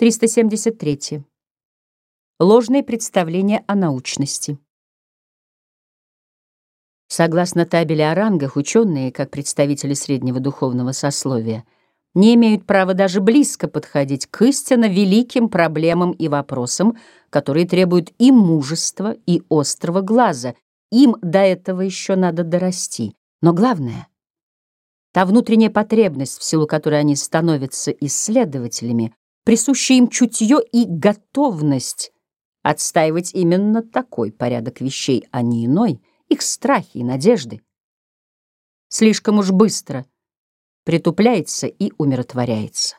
373. Ложные представления о научности. Согласно табели о рангах, ученые, как представители среднего духовного сословия, не имеют права даже близко подходить к истинно великим проблемам и вопросам, которые требуют и мужества, и острого глаза. Им до этого еще надо дорасти. Но главное — та внутренняя потребность, в силу которой они становятся исследователями, присущее им чутье и готовность отстаивать именно такой порядок вещей, а не иной, их страхи и надежды. Слишком уж быстро притупляется и умиротворяется.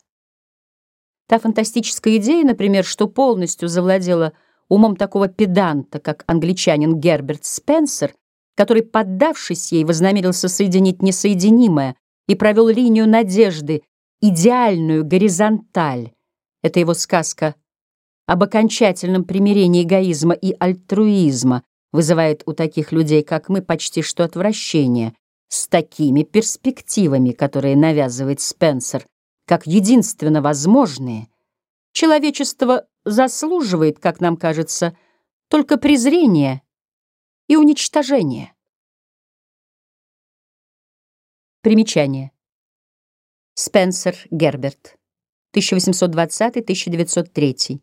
Та фантастическая идея, например, что полностью завладела умом такого педанта, как англичанин Герберт Спенсер, который, поддавшись ей, вознамерился соединить несоединимое и провел линию надежды, идеальную горизонталь, это его сказка об окончательном примирении эгоизма и альтруизма вызывает у таких людей, как мы, почти что отвращение. С такими перспективами, которые навязывает Спенсер, как единственно возможные, человечество заслуживает, как нам кажется, только презрения и уничтожения. Примечание. Спенсер Герберт 1820-1903.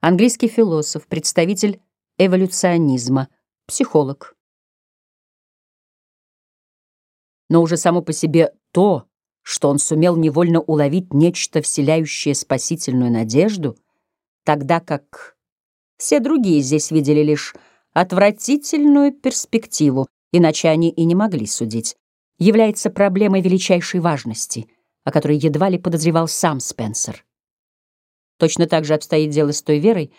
Английский философ, представитель эволюционизма, психолог. Но уже само по себе то, что он сумел невольно уловить нечто, вселяющее спасительную надежду, тогда как все другие здесь видели лишь отвратительную перспективу, иначе они и не могли судить, является проблемой величайшей важности — о которой едва ли подозревал сам Спенсер. Точно так же обстоит дело с той верой,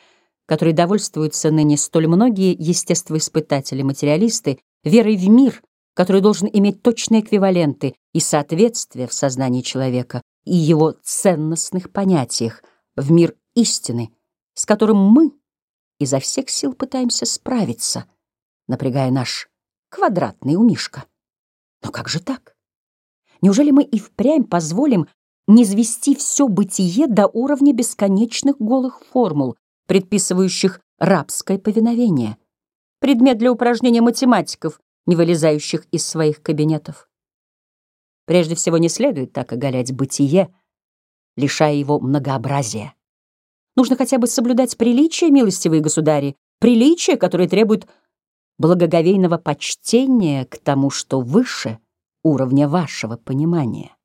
которой довольствуются ныне столь многие естествоиспытатели-материалисты, верой в мир, который должен иметь точные эквиваленты и соответствие в сознании человека и его ценностных понятиях, в мир истины, с которым мы изо всех сил пытаемся справиться, напрягая наш квадратный умишка. Но как же так? Неужели мы и впрямь позволим не звести все бытие до уровня бесконечных голых формул, предписывающих рабское повиновение? Предмет для упражнения математиков, не вылезающих из своих кабинетов. Прежде всего, не следует так оголять бытие, лишая его многообразия. Нужно хотя бы соблюдать приличие, милостивые государи, приличие, которое требует благоговейного почтения к тому, что выше — уровня вашего понимания.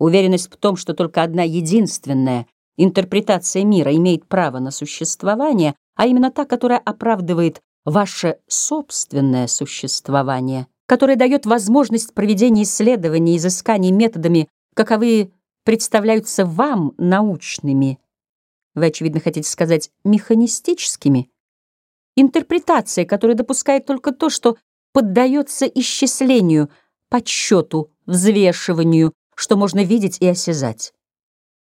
Уверенность в том, что только одна единственная интерпретация мира имеет право на существование, а именно та, которая оправдывает ваше собственное существование, которая дает возможность проведения исследований, изысканий методами, каковые представляются вам научными, вы, очевидно, хотите сказать, механистическими, интерпретация, которая допускает только то, что поддается исчислению – подсчету, взвешиванию, что можно видеть и осязать.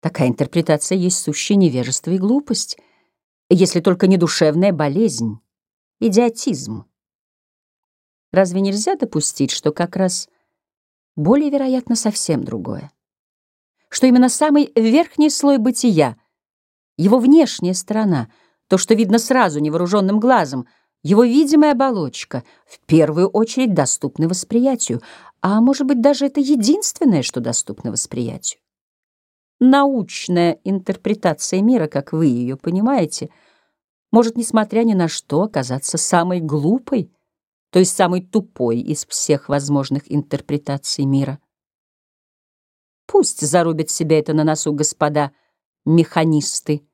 Такая интерпретация есть сущее невежество и глупость, если только не душевная болезнь, идиотизм. Разве нельзя допустить, что как раз более вероятно совсем другое? Что именно самый верхний слой бытия, его внешняя сторона, то, что видно сразу невооруженным глазом, его видимая оболочка в первую очередь доступны восприятию, а может быть даже это единственное, что доступно восприятию. Научная интерпретация мира, как вы ее понимаете, может, несмотря ни на что, оказаться самой глупой, то есть самой тупой из всех возможных интерпретаций мира. Пусть зарубят себе это на носу господа механисты,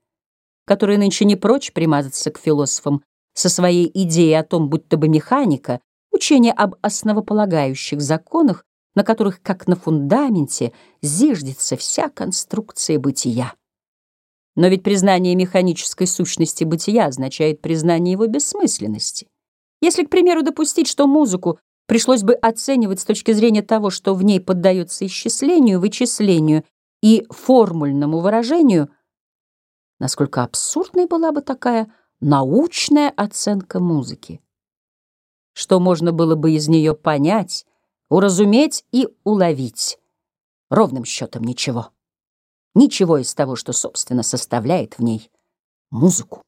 которые нынче не прочь примазаться к философам со своей идеей о том, будто бы механика, учение об основополагающих законах, на которых, как на фундаменте, зиждется вся конструкция бытия. Но ведь признание механической сущности бытия означает признание его бессмысленности. Если, к примеру, допустить, что музыку пришлось бы оценивать с точки зрения того, что в ней поддается исчислению, вычислению и формульному выражению, насколько абсурдной была бы такая научная оценка музыки. Что можно было бы из нее понять, уразуметь и уловить? Ровным счетом ничего. ничего из того, что, собственно, составляет в ней музыку.